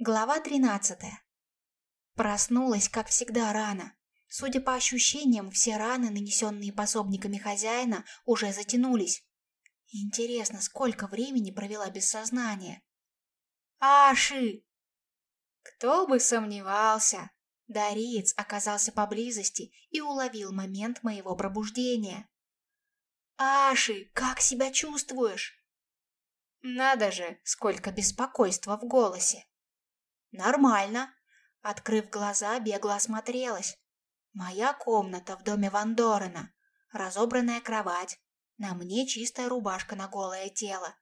Глава 13. Проснулась, как всегда, рано. Судя по ощущениям, все раны, нанесенные пособниками хозяина, уже затянулись. Интересно, сколько времени провела без сознания? Аши! Кто бы сомневался! Дариец оказался поблизости и уловил момент моего пробуждения. «Аши, как себя чувствуешь?» Надо же, сколько беспокойства в голосе. Нормально. Открыв глаза, бегло осмотрелась. Моя комната в доме Вандорена. Разобранная кровать. На мне чистая рубашка на голое тело.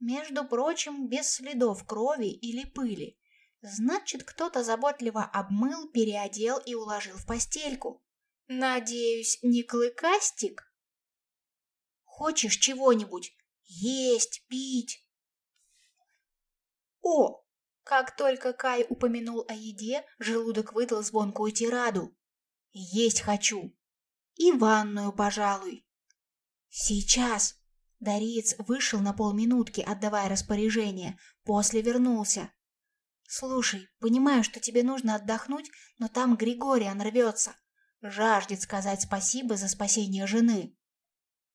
Между прочим, без следов крови или пыли. Значит, кто-то заботливо обмыл, переодел и уложил в постельку. Надеюсь, не клыкастик? Хочешь чего-нибудь? Есть, пить? О, как только Кай упомянул о еде, желудок выдал звонкую тираду. «Есть хочу! И ванную, пожалуй!» «Сейчас!» Дариец вышел на полминутки, отдавая распоряжение, после вернулся. «Слушай, понимаю, что тебе нужно отдохнуть, но там Григориан рвется. Жаждет сказать спасибо за спасение жены».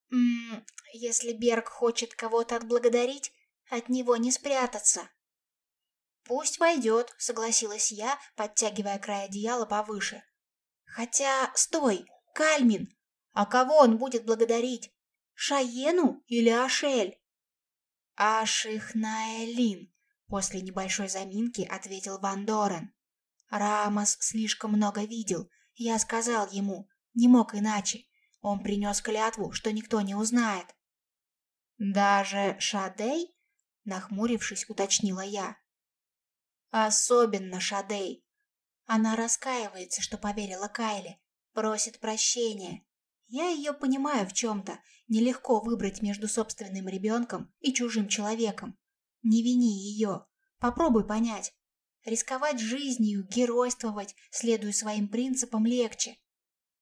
«Ммм, если Берг хочет кого-то отблагодарить, от него не спрятаться». «Пусть войдет», — согласилась я, подтягивая край одеяла повыше. «Хотя, стой, Кальмин! А кого он будет благодарить? Шаену или Ашель?» «Ашихнаэлин», — после небольшой заминки ответил Ван Дорен. «Рамос слишком много видел. Я сказал ему, не мог иначе. Он принес клятву, что никто не узнает». «Даже Шадей?» — нахмурившись, уточнила я. Особенно Шадей. Она раскаивается, что поверила Кайле, просит прощения. Я ее понимаю в чем-то. Нелегко выбрать между собственным ребенком и чужим человеком. Не вини ее. Попробуй понять. Рисковать жизнью, геройствовать, следуя своим принципам, легче.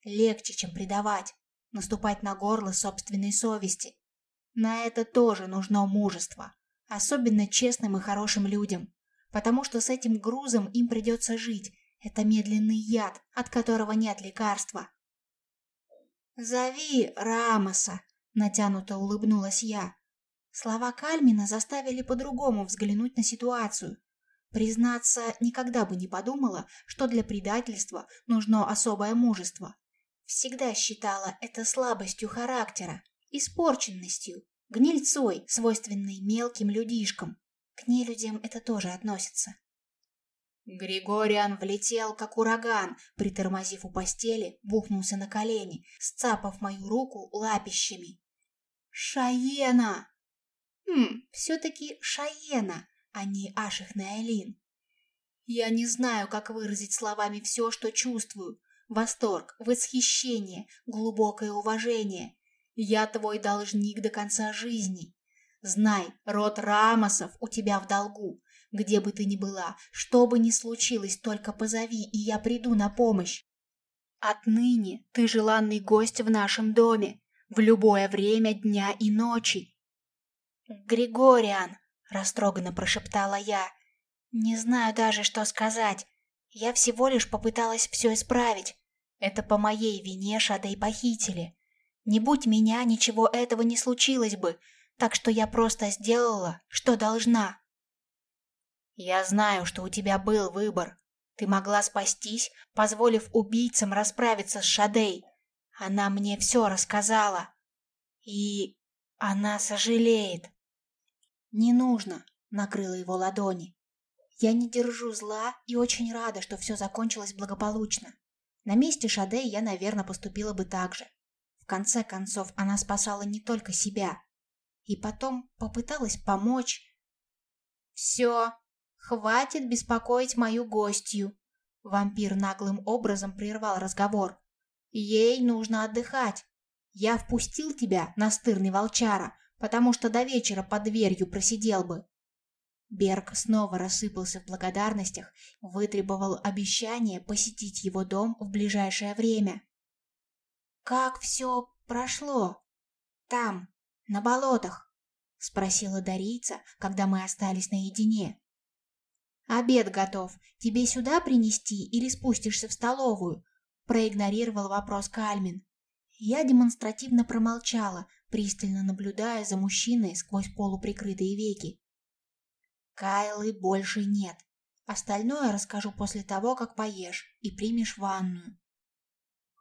Легче, чем предавать, наступать на горло собственной совести. На это тоже нужно мужество, особенно честным и хорошим людям потому что с этим грузом им придется жить. Это медленный яд, от которого нет лекарства. «Зови Рамоса», — натянуто улыбнулась я. Слова Кальмина заставили по-другому взглянуть на ситуацию. Признаться, никогда бы не подумала, что для предательства нужно особое мужество. Всегда считала это слабостью характера, испорченностью, гнильцой, свойственной мелким людишкам. К нелюдям это тоже относится. Григориан влетел, как ураган, притормозив у постели, бухнулся на колени, сцапав мою руку лапищами. «Шаена!» «Хм, все-таки Шаена, а не Ашихнаэлин. Я не знаю, как выразить словами все, что чувствую. Восторг, восхищение, глубокое уважение. Я твой должник до конца жизни. Знай, род Рамосов у тебя в долгу. Где бы ты ни была, что бы ни случилось, только позови, и я приду на помощь. Отныне ты желанный гость в нашем доме, в любое время дня и ночи. Григориан, растроганно прошептала я, не знаю даже, что сказать. Я всего лишь попыталась все исправить. Это по моей вине Шадей похитили. Не будь меня, ничего этого не случилось бы, так что я просто сделала, что должна. Я знаю, что у тебя был выбор. Ты могла спастись, позволив убийцам расправиться с Шадей. Она мне все рассказала. И она сожалеет. Не нужно, накрыла его ладони. Я не держу зла и очень рада, что все закончилось благополучно. На месте Шадей я, наверное, поступила бы так же. В конце концов, она спасала не только себя, и потом попыталась помочь. «Все, хватит беспокоить мою гостью», — вампир наглым образом прервал разговор. «Ей нужно отдыхать. Я впустил тебя, настырный волчара, потому что до вечера под дверью просидел бы». Берг снова рассыпался в благодарностях, вытребовал обещание посетить его дом в ближайшее время. «Как все прошло? Там, на болотах?» — спросила Дарийца, когда мы остались наедине. «Обед готов. Тебе сюда принести или спустишься в столовую?» Проигнорировал вопрос Кальмин. Я демонстративно промолчала, пристально наблюдая за мужчиной сквозь полуприкрытые веки. Кайлы больше нет. Остальное расскажу после того, как поешь и примешь ванную.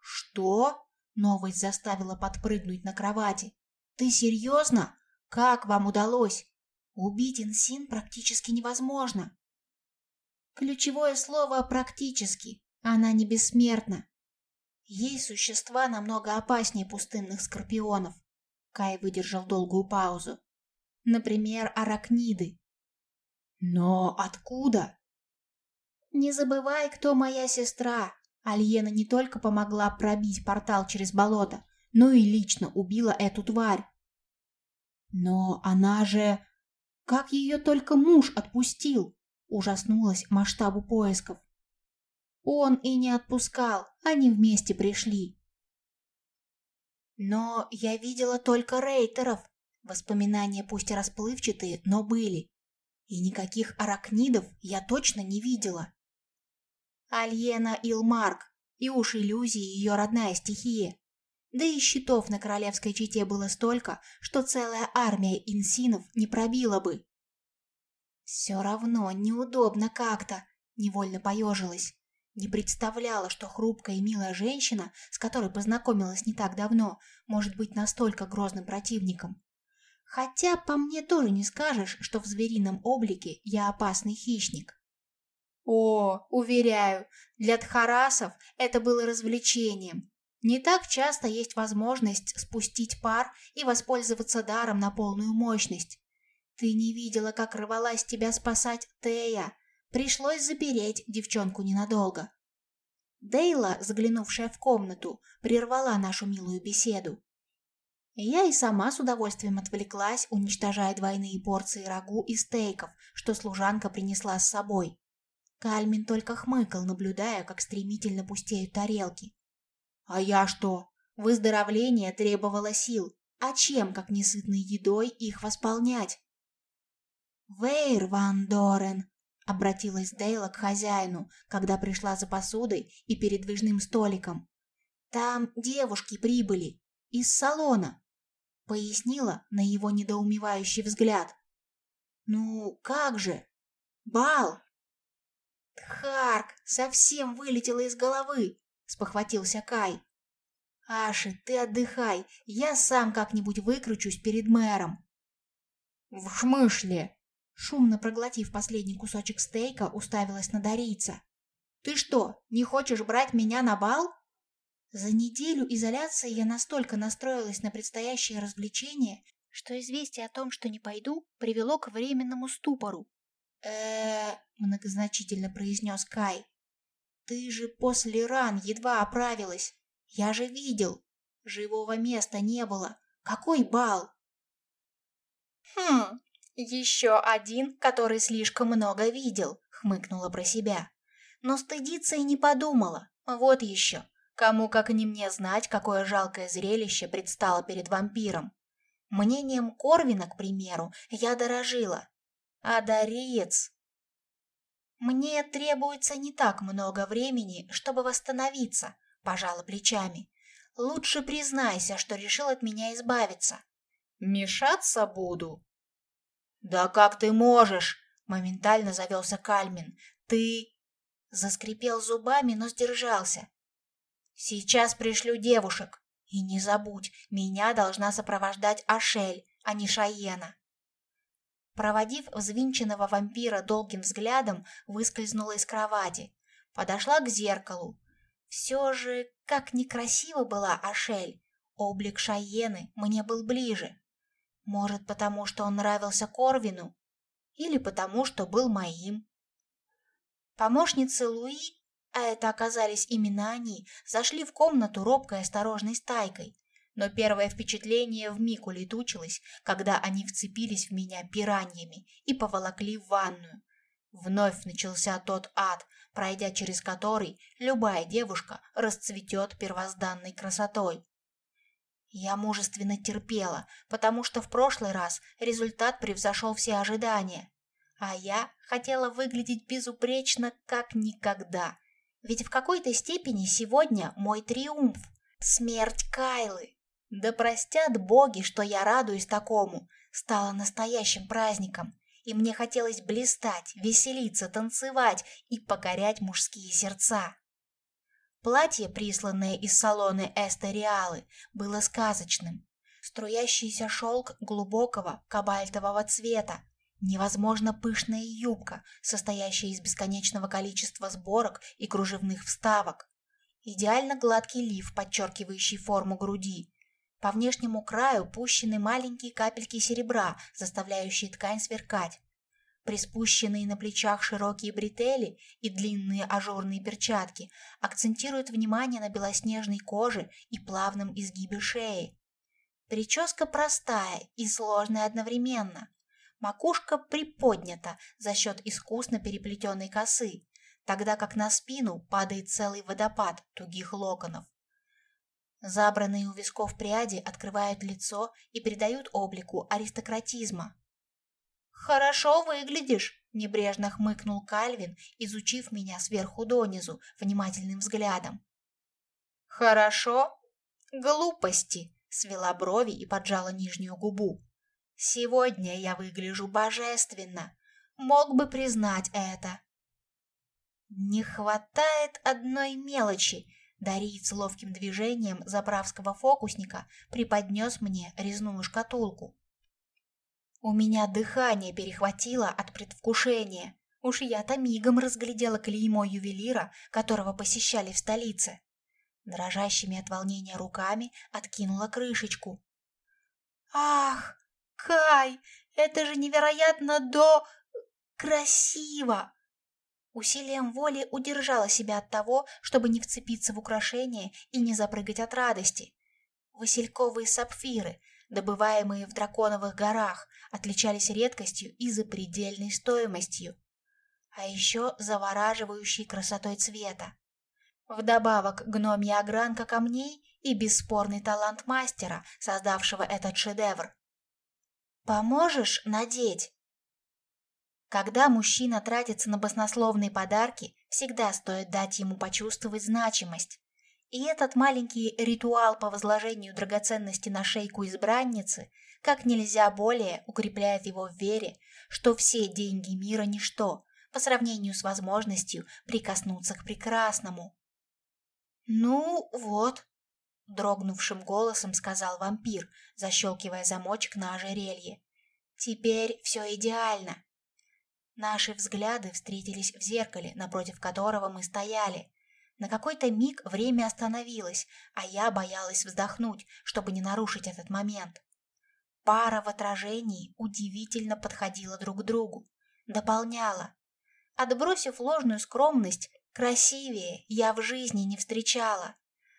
Что? Новость заставила подпрыгнуть на кровати. Ты серьезно? Как вам удалось? Убить Инсин практически невозможно. Ключевое слово «практически». Она не бессмертна. Ей существа намного опаснее пустынных скорпионов. Кай выдержал долгую паузу. Например, аракниды. Но откуда? Не забывай, кто моя сестра. Альена не только помогла пробить портал через болото, но и лично убила эту тварь. Но она же... Как ее только муж отпустил? Ужаснулась масштабу поисков. Он и не отпускал, они вместе пришли. Но я видела только рейтеров. Воспоминания пусть и расплывчатые, но были. И никаких аракнидов я точно не видела. Альена Илмарк, и уж иллюзии ее родная стихия. Да и щитов на королевской чете было столько, что целая армия инсинов не пробила бы. Все равно неудобно как-то, невольно поежилась. Не представляла, что хрупкая и милая женщина, с которой познакомилась не так давно, может быть настолько грозным противником. Хотя по мне тоже не скажешь, что в зверином облике я опасный хищник. О, уверяю, для тхарасов это было развлечением. Не так часто есть возможность спустить пар и воспользоваться даром на полную мощность. Ты не видела, как рвалась тебя спасать Тея. Пришлось запереть девчонку ненадолго. Дейла, заглянувшая в комнату, прервала нашу милую беседу. Я и сама с удовольствием отвлеклась, уничтожая двойные порции рагу и стейков, что служанка принесла с собой. Кальмин только хмыкал, наблюдая, как стремительно пустеют тарелки. А я что? Выздоровление требовало сил, а чем, как несытной едой, их восполнять? «Вейр Ван Дорен», — обратилась Дейла к хозяину, когда пришла за посудой и передвижным столиком. «Там девушки прибыли. Из салона», — пояснила на его недоумевающий взгляд. «Ну, как же? Бал!» «Харк, совсем вылетела из головы!» — спохватился Кай. «Аши, ты отдыхай, я сам как-нибудь выкручусь перед мэром». «В шмышле!» Шумно проглотив последний кусочек стейка, уставилась на Дарийца. «Ты что, не хочешь брать меня на бал?» За неделю изоляции я настолько настроилась на предстоящее развлечение, что известие о том, что не пойду, привело к временному ступору. э многозначительно произнес Кай. «Ты же после ран едва оправилась. Я же видел. Живого места не было. Какой бал?» «Хм, «Еще один, который слишком много видел», — хмыкнула про себя. Но стыдиться и не подумала. Вот еще. Кому как не мне знать, какое жалкое зрелище предстало перед вампиром. Мнением Корвина, к примеру, я дорожила. А Дариец... «Мне требуется не так много времени, чтобы восстановиться», – пожала плечами. «Лучше признайся, что решил от меня избавиться». «Мешаться буду», «Да как ты можешь?» – моментально завелся Кальмин. «Ты...» Заскрипел зубами, но сдержался. «Сейчас пришлю девушек. И не забудь, меня должна сопровождать Ашель, а не Шаена». Проводив взвинченного вампира долгим взглядом, выскользнула из кровати. Подошла к зеркалу. Все же, как некрасиво была Ашель, облик Шаены мне был ближе. Может, потому что он нравился Корвину? Или потому, что был моим? Помощницы Луи, а это оказались именно они, зашли в комнату робкой осторожной стайкой. Но первое впечатление вмиг улетучилось, когда они вцепились в меня пираньями и поволокли в ванную. Вновь начался тот ад, пройдя через который любая девушка расцветет первозданной красотой. Я мужественно терпела, потому что в прошлый раз результат превзошел все ожидания. А я хотела выглядеть безупречно как никогда. Ведь в какой-то степени сегодня мой триумф – смерть Кайлы. Да простят боги, что я радуюсь такому, стала настоящим праздником, и мне хотелось блистать, веселиться, танцевать и покорять мужские сердца. Платье, присланное из салона Эстериалы, было сказочным. Струящийся шелк глубокого кабальтового цвета, невозможно пышная юбка, состоящая из бесконечного количества сборок и кружевных вставок, идеально гладкий лиф, подчеркивающий форму груди, по внешнему краю пущены маленькие капельки серебра, заставляющие ткань сверкать. Приспущенные на плечах широкие бретели и длинные ажурные перчатки акцентируют внимание на белоснежной коже и плавном изгибе шеи. Прическа простая и сложная одновременно. Макушка приподнята за счет искусно переплетенной косы, тогда как на спину падает целый водопад тугих локонов. Забранные у висков пряди открывают лицо и придают облику аристократизма. «Хорошо выглядишь», – небрежно хмыкнул Кальвин, изучив меня сверху донизу внимательным взглядом. «Хорошо? Глупости», – свела брови и поджала нижнюю губу. «Сегодня я выгляжу божественно. Мог бы признать это». «Не хватает одной мелочи», Дариец ловким движением заправского фокусника преподнес мне резную шкатулку. У меня дыхание перехватило от предвкушения. Уж я-то мигом разглядела клеймо ювелира, которого посещали в столице. Дрожащими от волнения руками откинула крышечку. «Ах, Кай, это же невероятно до... красиво!» Усилием воли удержала себя от того, чтобы не вцепиться в украшение и не запрыгать от радости. Васильковые сапфиры, добываемые в драконовых горах, отличались редкостью и запредельной стоимостью, а еще завораживающей красотой цвета. Вдобавок гномья огранка камней и бесспорный талант мастера, создавшего этот шедевр. «Поможешь надеть?» Когда мужчина тратится на баснословные подарки, всегда стоит дать ему почувствовать значимость. И этот маленький ритуал по возложению драгоценности на шейку избранницы как нельзя более укрепляет его в вере, что все деньги мира – ничто по сравнению с возможностью прикоснуться к прекрасному. «Ну вот», – дрогнувшим голосом сказал вампир, защелкивая замочек на ожерелье. «Теперь все идеально. Наши взгляды встретились в зеркале, напротив которого мы стояли. На какой-то миг время остановилось, а я боялась вздохнуть, чтобы не нарушить этот момент. Пара в отражении удивительно подходила друг к другу, дополняла. Отбросив ложную скромность, красивее я в жизни не встречала.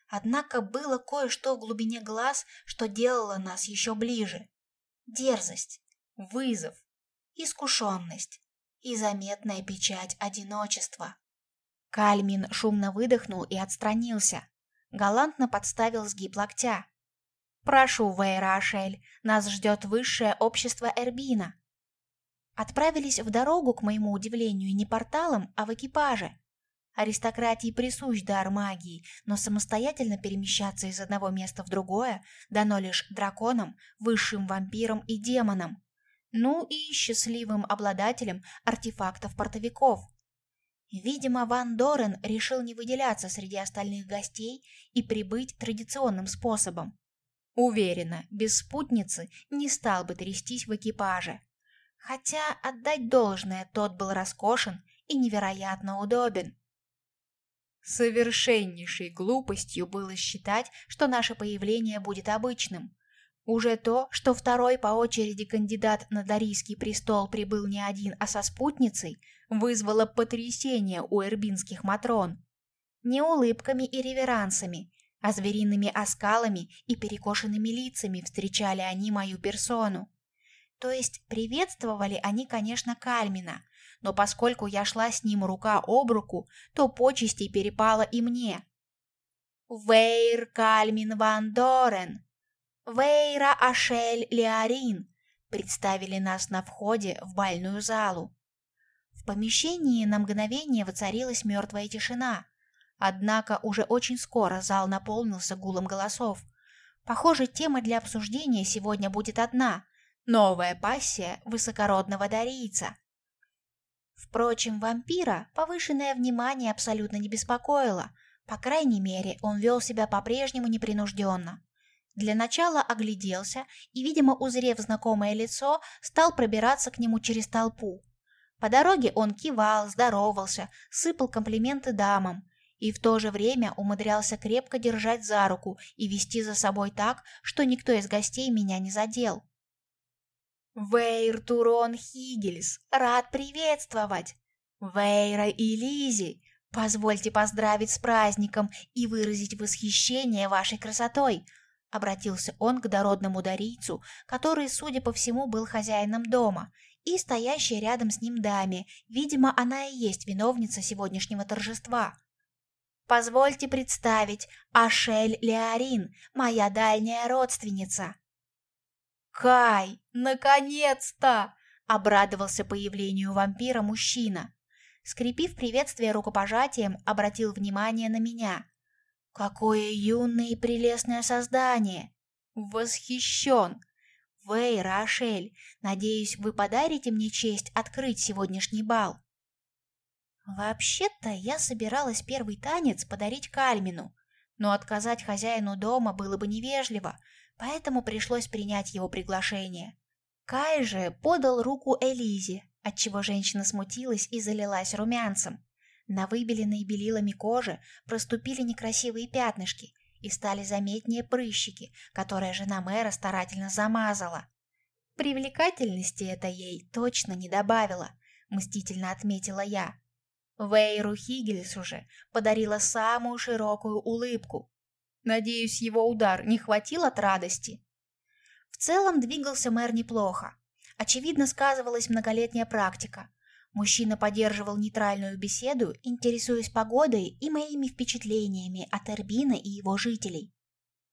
Однако было кое-что в глубине глаз, что делало нас еще ближе. Дерзость, вызов, искушенность и заметная печать одиночества. Кальмин шумно выдохнул и отстранился. Галантно подставил сгиб локтя. «Прошу, Вейра Ашель, нас ждет высшее общество Эрбина». Отправились в дорогу, к моему удивлению, не порталом, а в экипаже. Аристократии присущ дар магии, но самостоятельно перемещаться из одного места в другое дано лишь драконам, высшим вампирам и демонам ну и счастливым обладателем артефактов-портовиков. Видимо, Ван Дорен решил не выделяться среди остальных гостей и прибыть традиционным способом. Уверена, без спутницы не стал бы трястись в экипаже. Хотя отдать должное, тот был роскошен и невероятно удобен. Совершеннейшей глупостью было считать, что наше появление будет обычным. Уже то, что второй по очереди кандидат на Дарийский престол прибыл не один, а со спутницей, вызвало потрясение у эрбинских матрон. Не улыбками и реверансами, а звериными оскалами и перекошенными лицами встречали они мою персону. То есть приветствовали они, конечно, Кальмина, но поскольку я шла с ним рука об руку, то почестей перепало и мне. «Вейр Кальмин Ван Дорен!» Вейра Ашель Леорин представили нас на входе в бальную залу. В помещении на мгновение воцарилась мертвая тишина. Однако уже очень скоро зал наполнился гулом голосов. Похоже, тема для обсуждения сегодня будет одна – новая пассия высокородного дарийца. Впрочем, вампира повышенное внимание абсолютно не беспокоило. По крайней мере, он вел себя по-прежнему непринужденно. Для начала огляделся и, видимо, узрев знакомое лицо, стал пробираться к нему через толпу. По дороге он кивал, здоровался, сыпал комплименты дамам и в то же время умудрялся крепко держать за руку и вести за собой так, что никто из гостей меня не задел. «Вейр Турон Хигельс, рад приветствовать! Вейра и Лизи, позвольте поздравить с праздником и выразить восхищение вашей красотой!» Обратился он к дородному дарийцу, который, судя по всему, был хозяином дома, и стоящей рядом с ним даме, видимо, она и есть виновница сегодняшнего торжества. «Позвольте представить, Ашель Леорин, моя дальняя родственница!» «Кай, наконец-то!» — обрадовался появлению вампира мужчина. Скрепив приветствие рукопожатием, обратил внимание на меня. «Какое юное и прелестное создание! Восхищен! Вэй, Рошель, надеюсь, вы подарите мне честь открыть сегодняшний бал?» Вообще-то я собиралась первый танец подарить Кальмину, но отказать хозяину дома было бы невежливо, поэтому пришлось принять его приглашение. Кай же подал руку Элизе, отчего женщина смутилась и залилась румянцем. На выбеленной белилами кожи проступили некрасивые пятнышки и стали заметнее прыщики, которые жена мэра старательно замазала. Привлекательности это ей точно не добавило, мстительно отметила я. Вейру Хигельс уже подарила самую широкую улыбку, Надеюсь, его удар не хватил от радости. В целом двигался мэр неплохо. Очевидно, сказывалась многолетняя практика. Мужчина поддерживал нейтральную беседу, интересуясь погодой и моими впечатлениями от Эрбина и его жителей.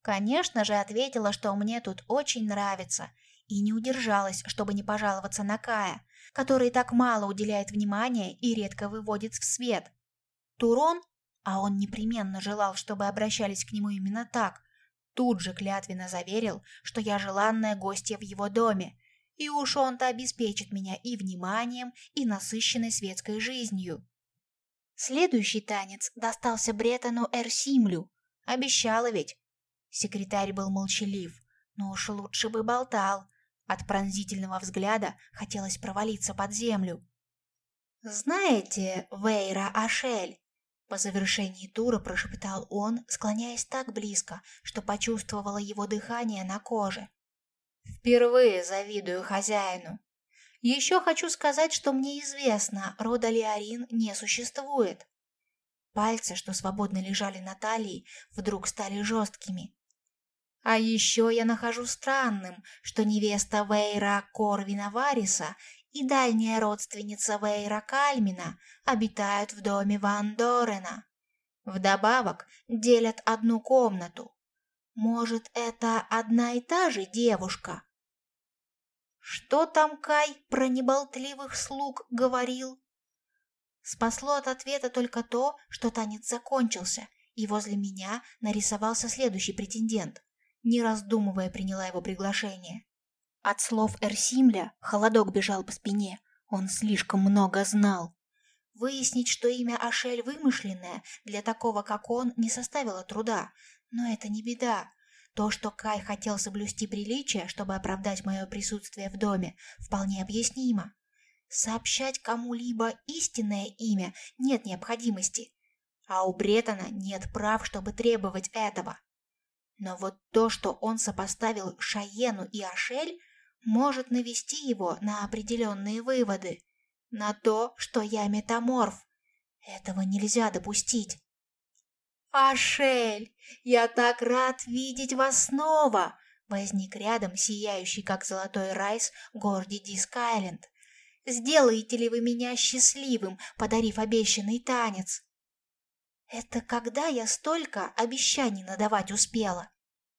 Конечно же, ответила, что мне тут очень нравится, и не удержалась, чтобы не пожаловаться на Кая, который так мало уделяет внимания и редко выводит в свет. Турон а он непременно желал, чтобы обращались к нему именно так, тут же клятвенно заверил, что я желанная гостья в его доме, и уж он-то обеспечит меня и вниманием, и насыщенной светской жизнью. Следующий танец достался Бретону Эрсимлю. Обещала ведь. Секретарь был молчалив, но уж лучше бы болтал. От пронзительного взгляда хотелось провалиться под землю. «Знаете, Вейра Ашель, по завершении тура прошептал он, склоняясь так близко, что почувствовала его дыхание на коже. «Впервые завидую хозяину. Еще хочу сказать, что мне известно, рода Леорин не существует». Пальцы, что свободно лежали на талии, вдруг стали жесткими. А еще я нахожу странным, что невеста Вейра Корвина Вариса и дальняя родственница Вейра Кальмина обитают в доме Ван Дорена. Вдобавок делят одну комнату. Может, это одна и та же девушка? Что там Кай про неболтливых слуг говорил? Спасло от ответа только то, что танец закончился, и возле меня нарисовался следующий претендент. Не раздумывая, приняла его приглашение. От слов Эрсимля холодок бежал по спине. Он слишком много знал. Выяснить, что имя Ашель вымышленное, для такого, как он, не составило труда. Но это не беда. То, что Кай хотел соблюсти приличие, чтобы оправдать мое присутствие в доме, вполне объяснимо. Сообщать кому-либо истинное имя нет необходимости, а у Бретона нет прав, чтобы требовать этого. Но вот то, что он сопоставил Шаену и Ашель, может навести его на определенные выводы, на то, что я метаморф. Этого нельзя допустить. «Ашель, я так рад видеть вас снова!» Возник рядом сияющий, как золотой райс, Горди Дискайленд. «Сделаете ли вы меня счастливым, подарив обещанный танец?» Это когда я столько обещаний надавать успела?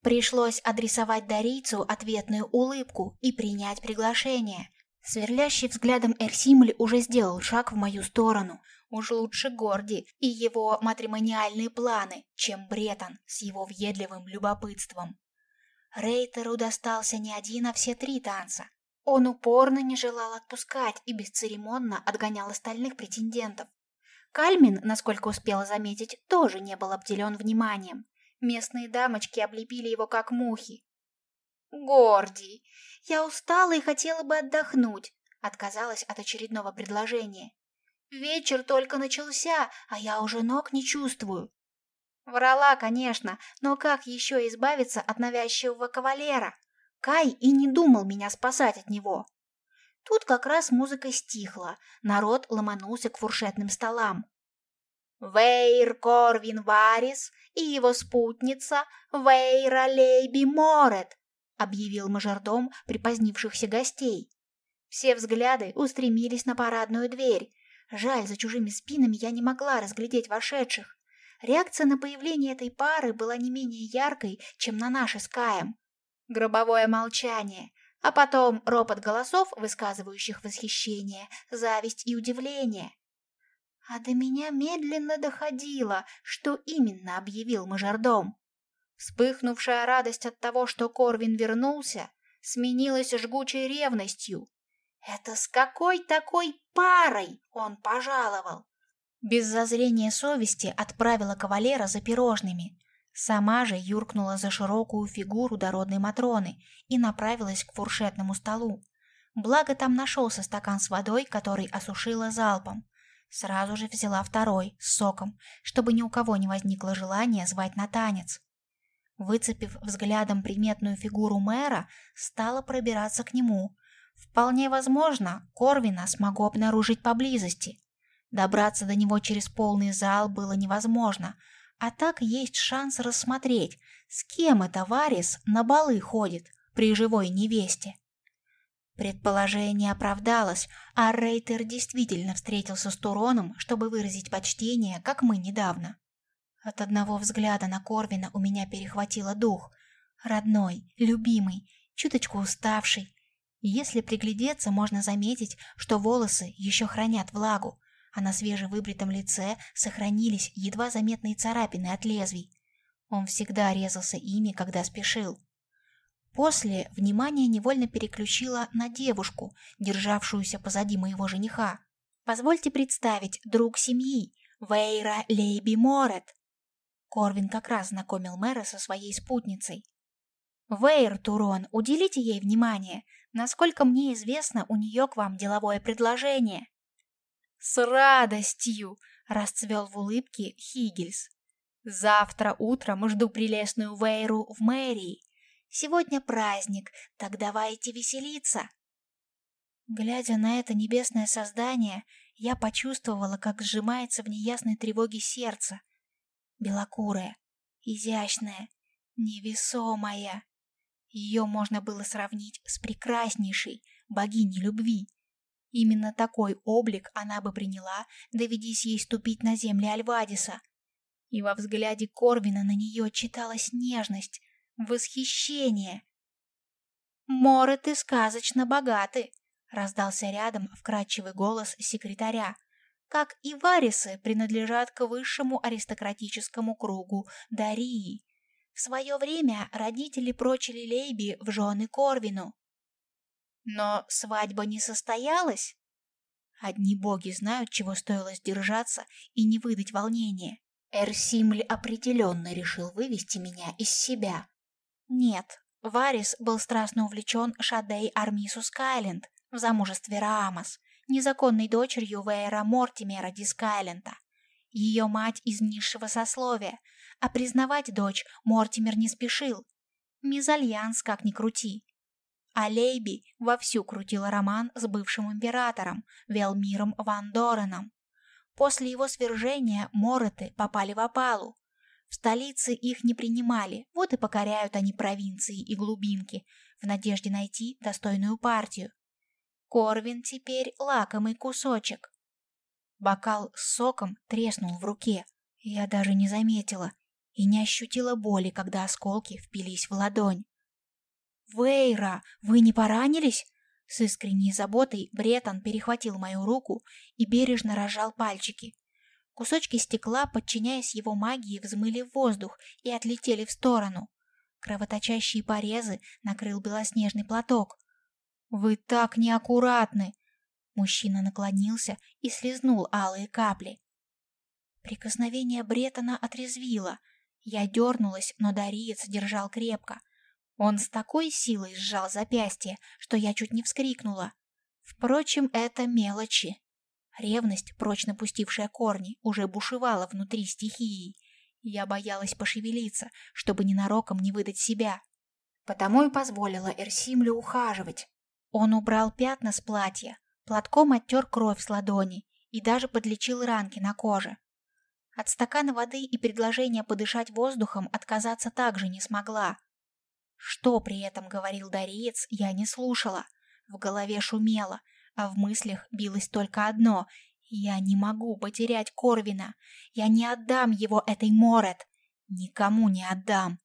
Пришлось адресовать дарийцу ответную улыбку и принять приглашение. Сверлящий взглядом Эрсимль уже сделал шаг в мою сторону. Уж лучше Горди и его матримониальные планы, чем Бретон с его въедливым любопытством. Рейтеру достался не один, а все три танца. Он упорно не желал отпускать и бесцеремонно отгонял остальных претендентов. Кальмин, насколько успела заметить, тоже не был обделен вниманием. Местные дамочки облепили его как мухи. «Гордий, я устала и хотела бы отдохнуть», — отказалась от очередного предложения. «Вечер только начался, а я уже ног не чувствую». Врала, конечно, но как еще избавиться от навязчивого кавалера? Кай и не думал меня спасать от него. Тут как раз музыка стихла, народ ломанулся к фуршетным столам. Вейр Корвин Варис и его спутница Вейра Лейби Морет, объявил мажордом припозднившихся гостей. Все взгляды устремились на парадную дверь. Жаль, за чужими спинами я не могла разглядеть вошедших. Реакция на появление этой пары была не менее яркой, чем на наши с Каем. Гробовое молчание, а потом ропот голосов, высказывающих восхищение, зависть и удивление. А до меня медленно доходило, что именно объявил мажордом. Вспыхнувшая радость от того, что Корвин вернулся, сменилась жгучей ревностью. Это с какой такой парой он пожаловал? Без зазрения совести отправила кавалера за пирожными. Сама же юркнула за широкую фигуру дородной Матроны и направилась к фуршетному столу. Благо там нашелся стакан с водой, который осушила залпом. Сразу же взяла второй, с соком, чтобы ни у кого не возникло желания звать на танец. Выцепив взглядом приметную фигуру мэра, стала пробираться к нему. Вполне возможно, Корвина смогу обнаружить поблизости. Добраться до него через полный зал было невозможно, а так есть шанс рассмотреть, с кем это Варис на балы ходит при живой невесте. Предположение оправдалось, а Рейтер действительно встретился с Туроном, чтобы выразить почтение, как мы недавно. От одного взгляда на Корвина у меня перехватило дух. Родной, любимый, чуточку уставший. Если приглядеться, можно заметить, что волосы еще хранят влагу, а на свежевыбритом лице сохранились едва заметные царапины от лезвий. Он всегда резался ими, когда спешил. После внимание невольно переключило на девушку, державшуюся позади моего жениха. Позвольте представить, друг семьи, Вейра Лейби Морет. Корвин как раз знакомил мэра со своей спутницей. «Вейр, Турон, уделите ей внимание. Насколько мне известно, у нее к вам деловое предложение». «С радостью!» — расцвел в улыбке Хиггельс. «Завтра утром жду прелестную Вейру в мэрии. Сегодня праздник, так давайте веселиться!» Глядя на это небесное создание, я почувствовала, как сжимается в неясной тревоге сердце. Белокурая, изящная, невесомая. Ее можно было сравнить с прекраснейшей богиней любви. Именно такой облик она бы приняла, доведись ей ступить на земли Альвадиса. И во взгляде Корвина на нее читалась нежность, восхищение. «Моры, ты сказочно богаты!» — раздался рядом вкрадчивый голос секретаря. «Как и варисы принадлежат к высшему аристократическому кругу Дарии. В свое время родители прочили Лейби в жены Корвину. Но свадьба не состоялась. Одни боги знают, чего стоило сдержаться и не выдать волнения. Эрсимль определенно решил вывести меня из себя. Нет, Варис был страстно увлечен Шадей Армису Скайленд в замужестве Раамас, незаконной дочерью Вейра Мортимера Дискайленда. Ее мать из низшего сословия, а признавать дочь Мортимер не спешил. Мизальянс, как ни крути, а Лейби вовсю крутила роман с бывшим императором Велмиром Ван Дореном. После его свержения Мороты попали в опалу. В столице их не принимали, вот и покоряют они провинции и глубинки, в надежде найти достойную партию. Корвин теперь лакомый кусочек. Бокал с соком треснул в руке. Я даже не заметила и не ощутила боли, когда осколки впились в ладонь. «Вейра, вы не поранились?» С искренней заботой Бретон перехватил мою руку и бережно разжал пальчики. Кусочки стекла, подчиняясь его магии, взмыли в воздух и отлетели в сторону. Кровоточащие порезы накрыл белоснежный платок. «Вы так неаккуратны!» Мужчина наклонился и слезнул алые капли. Прикосновение Бретона отрезвило. Я дернулась, но Дариец держал крепко. Он с такой силой сжал запястье, что я чуть не вскрикнула. Впрочем, это мелочи. Ревность, прочно пустившая корни, уже бушевала внутри стихии. Я боялась пошевелиться, чтобы ненароком не выдать себя. Потому и позволила Эрсимлю ухаживать. Он убрал пятна с платья, платком оттер кровь с ладони и даже подлечил ранки на коже. От стакана воды и предложения подышать воздухом отказаться также не смогла. Что при этом говорил Дариец, я не слушала. В голове шумело, а в мыслях билось только одно — я не могу потерять Корвина. Я не отдам его этой Морет. Никому не отдам.